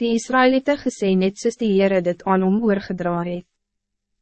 die Israëlieten gesê net soos die Heere dit aan hom oorgedra het.